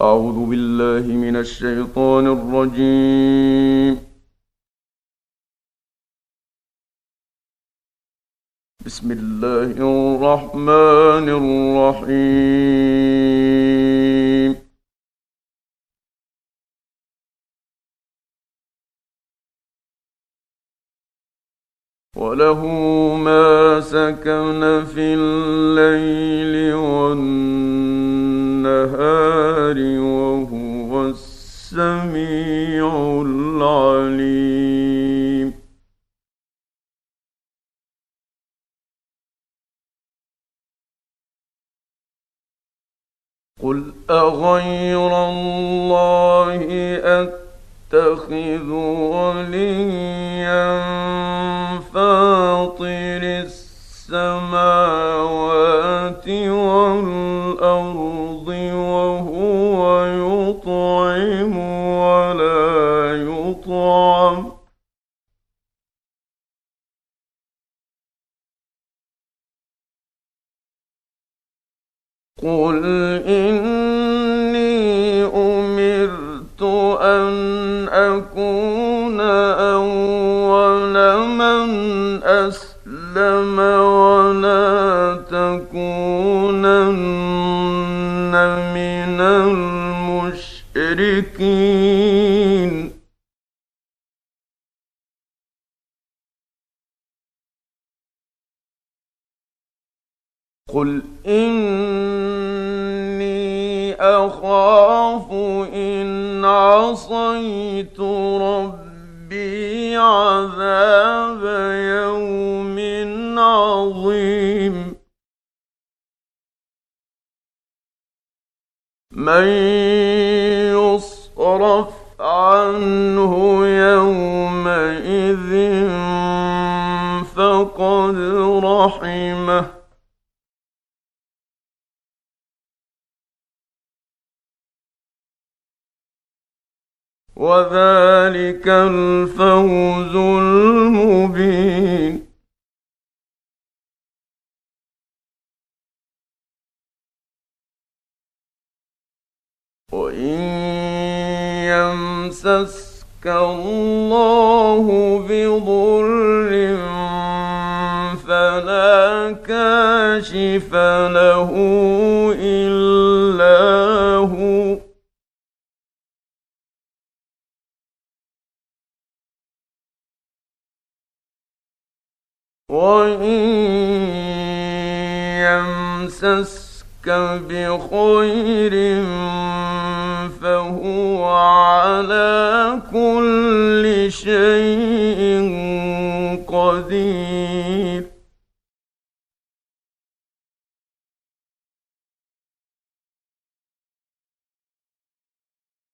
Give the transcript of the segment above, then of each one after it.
أعوذ بالله من الشيطان الرجيم. بسم الله الرحمن الرحيم. وله ما سكن في الليل والنهار. وهو السميع العليم. قل أغير الله أتخذ وليا قل إني أمرت أن أكون أول من أسلم ولا تكونن من المشركين قل إني أخاف إن عصيت ربي عذاب يوم عظيم. من يصرف عنه يومئذ فقد رحمه. وذلك الفوز المبين. وإن يمسسك الله بضر فلا كاشف له إلا وإن يمسسك بخير فهو على كل شيء قدير.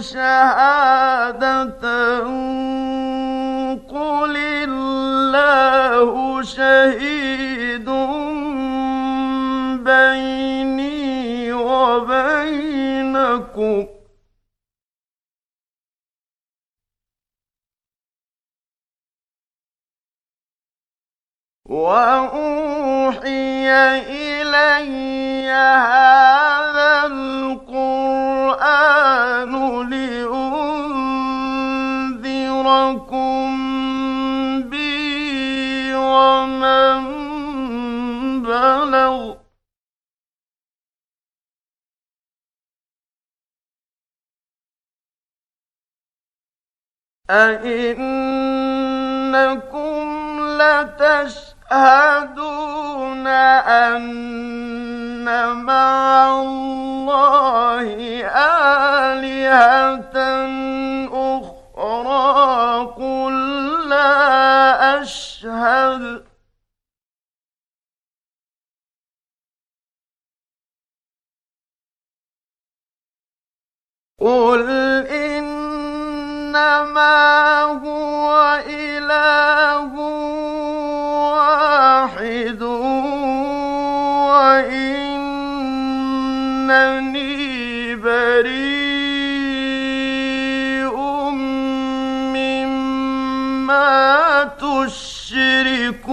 شهادة قل الله شهيد بيني وبينكم. وأوحي أئنكم لتشهدون أن مع الله آلهة أخرى قل لا أشهد. قل إن إنما هو إله واحد وإنني بريء مما تشركون.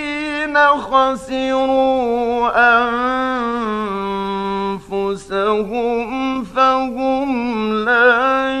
الذين خسروا أنفسهم فهم لا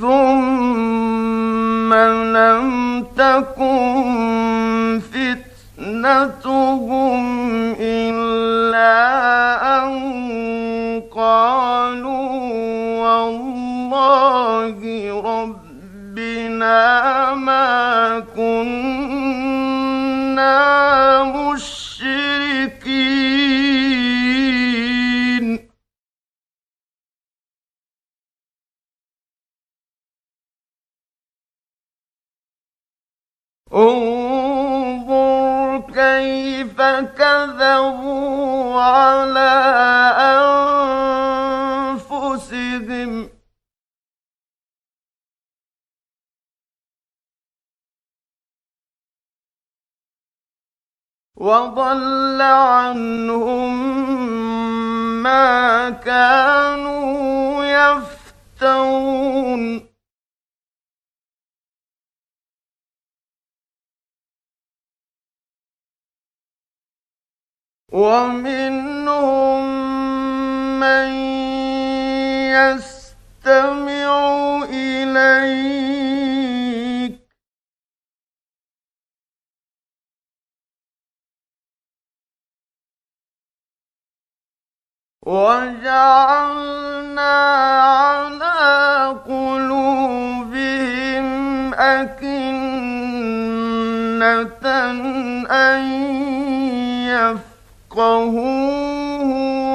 ثم لم تكن فتنتهم إلا وضل عنهم ما كانوا يفترون. ومنهم من يستمع إليك وجعلنا على قلوبهم أكنة أن يفقهوه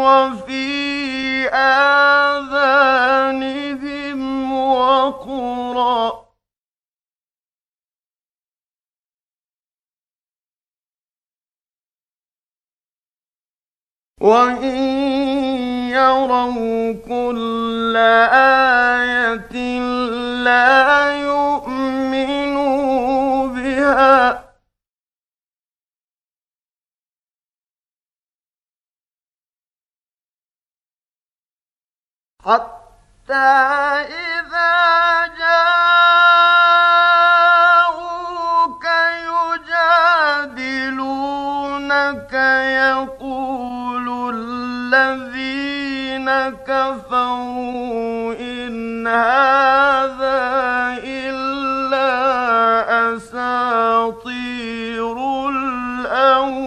وفي آذانهم وقرا. وإن يروا كل آية لا يؤمنوا بها. حتى إذا جاءوك كفروا إن هذا إلا أساطير الأولين.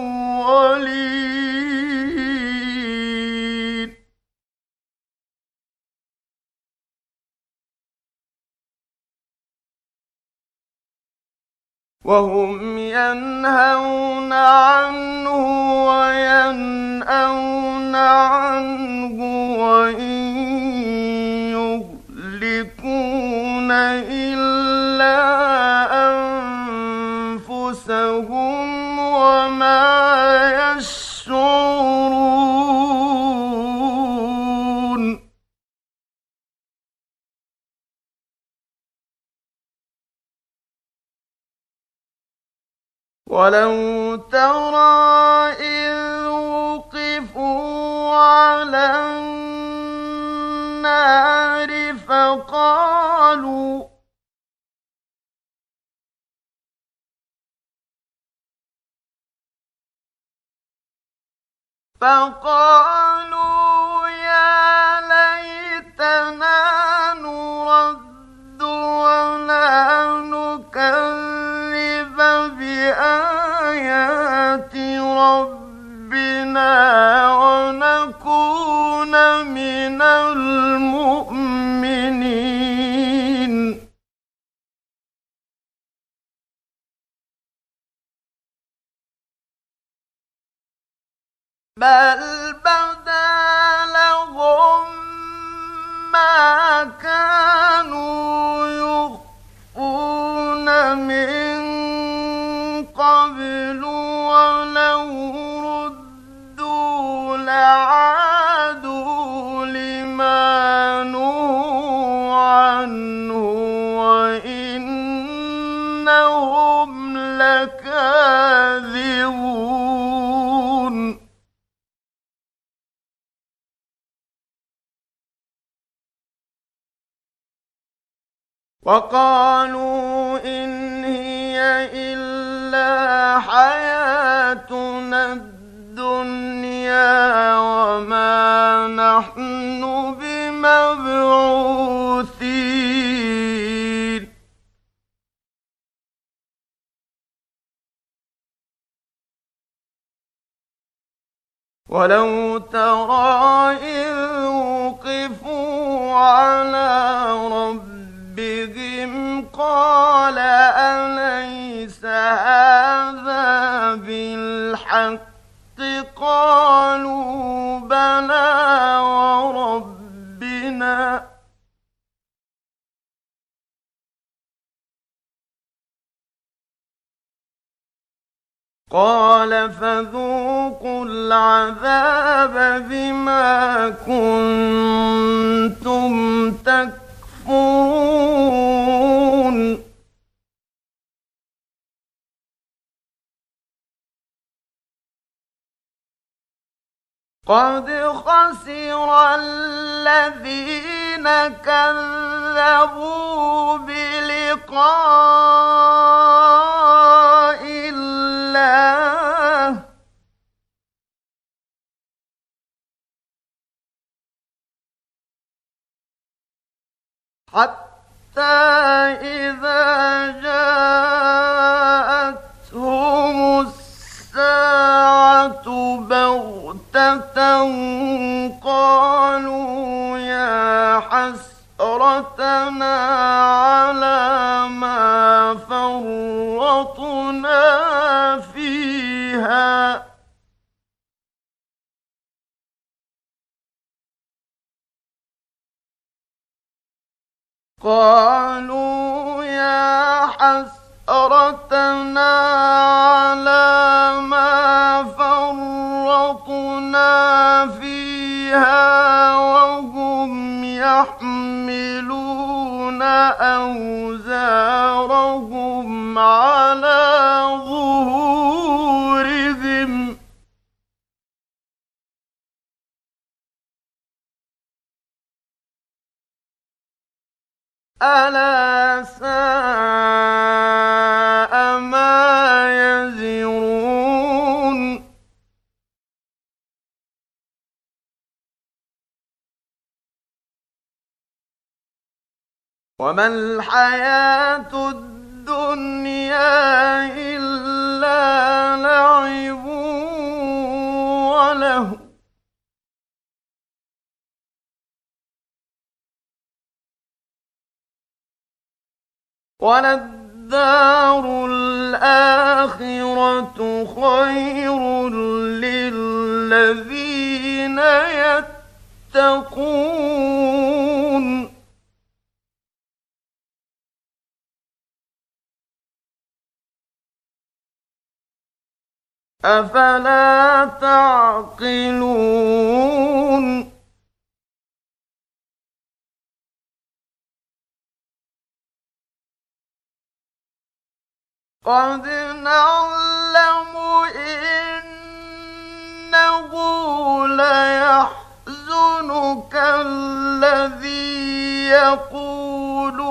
وهم ينهون عنه وينأون عنه إلا أنفسهم وما ولو ترى إذ على النار فقالوا فقالوا يا ليتنا نرد ولا نكذب بآيات ربنا بل بدا لهم ما وقالوا إن هي إلا حياتنا الدنيا وما نحن بمبعوثين. ولو ترى إذ وقفوا على ربهم قال أليس هذا بالحق؟ قالوا بلى وربنا. قال فذوقوا العذاب بما كنتم تكفرون. قد خسر الذين كذبوا بلقاء الله حتى إذا ألا ساء ما يزرون. وما الحياة الدنيا إلا لعب وله. وَلَلدَّارُ الْآخِرَةُ خَيْرٌ لِّلَّذِينَ يَتَّقُونَ. أَفَلَا تَعْقِلُونَ؟ قَدْ نَعْلَمُ إِنَّهُ لَيَحْزُنُكَ الَّذِي يَقُولُونَ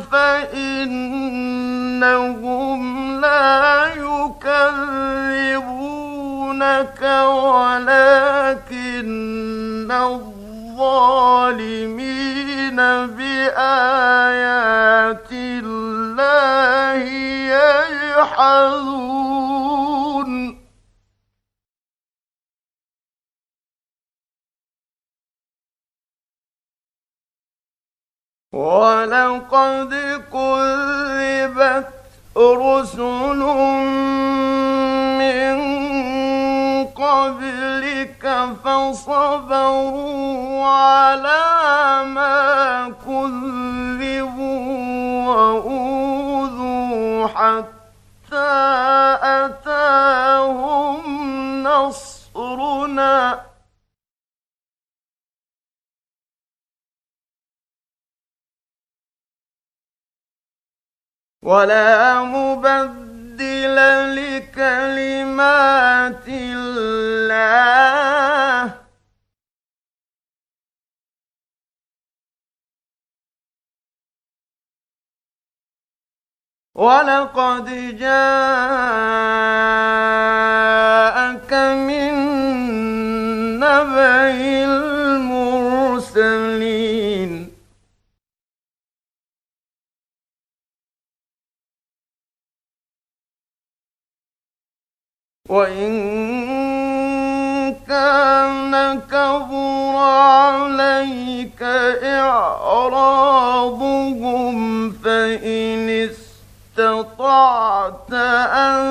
فَإِنَّهُمْ لَا يُكَذِّبُونَكَ وَلَٰكِنَّ الظَّالِمِينَ بِآيَاتِ اللَّهِ يَجْحَدُونَ. وَلَقَدْ كُذِّبَتْ رُسُلٌ مِّن قَبْلِكَ فَصَبَرُوا عَلَىٰ مَا كُذِّبُوا وَأُوذُوا حَتَّىٰ أَتَاهُمْ نَصْرُنَا ۚ. وَلَا مُبَدِّلَ لِكَلِمَاتِ اللَّهِ ۚ. وَلَقَدْ جَاءَكَ مِن نَّبَإِ الْمُرْسَلِينَ. وَإِن كَانَ كَبُرَ عَلَيْكَ إِعْرَاضُهُمْ فَإِنِ اسْتَطَعْتَ أَن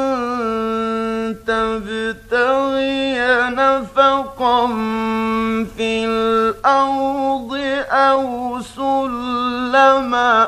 تَبْتَغِيَ نَفَقًا فِي الْأَرْضِ أَوْ سُلَّمًا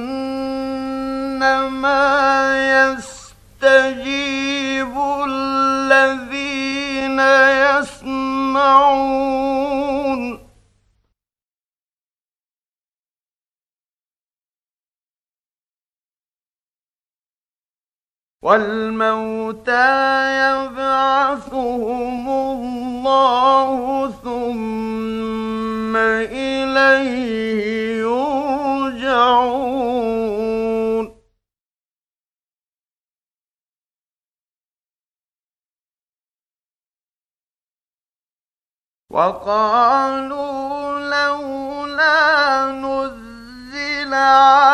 إِنَّمَا يَسْتَجِيبُ الَّذِينَ يَسْمَعُونَ ۘ وَالْمَوْتَىٰ يَبْعَثُهُمُ اللَّهُ ثُمَّ إِلَيْهِ وَقَالُوا لَوْلَا نُزِّلَ عَلَيْهِ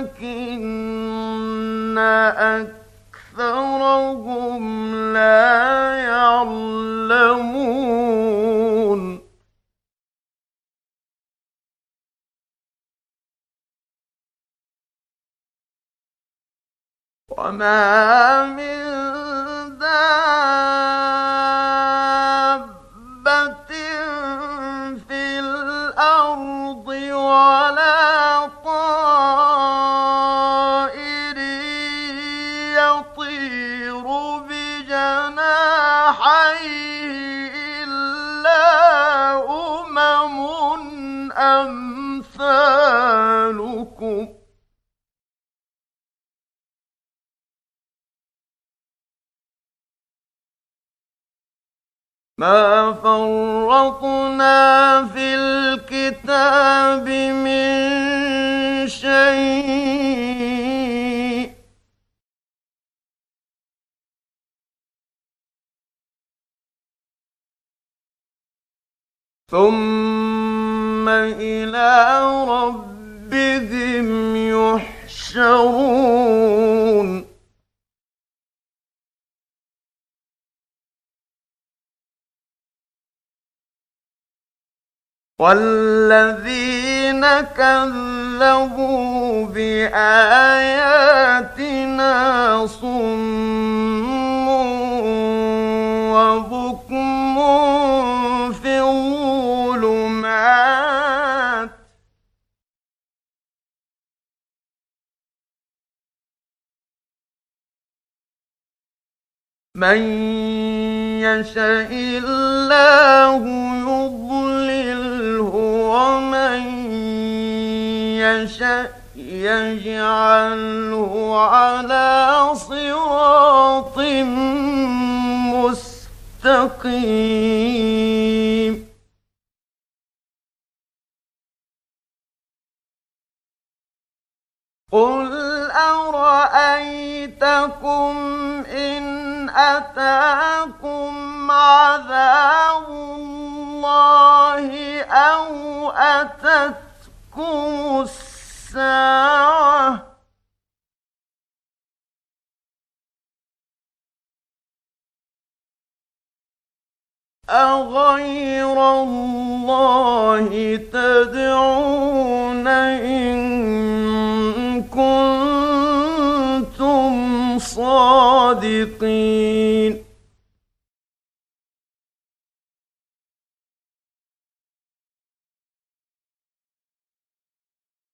ولكن أكثرهم لا وما من ما فرطنا في الكتاب من شيء. ثم إلى ربهم يحشرون. والذين كذبوا بآياتنا صم وبكم في الظلمات. من يشاء الله يجعله على صراط مستقيم. قل أرأيتكم إن أتاكم عذاب الله أو أتت تأتيكم أغير الله تدعون إن كنتم صادقين؟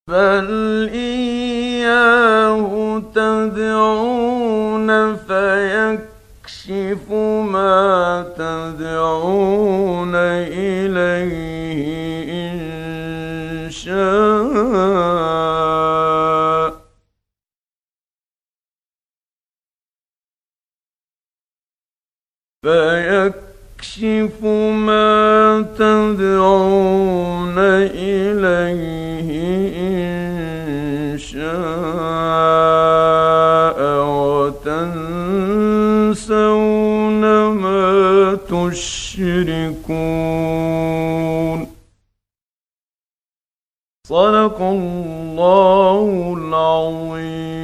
بل إياه تدعون فيكشف ما تدعون إليه إن شاء فيكشف ما ما تشركون صدق الله العظيم.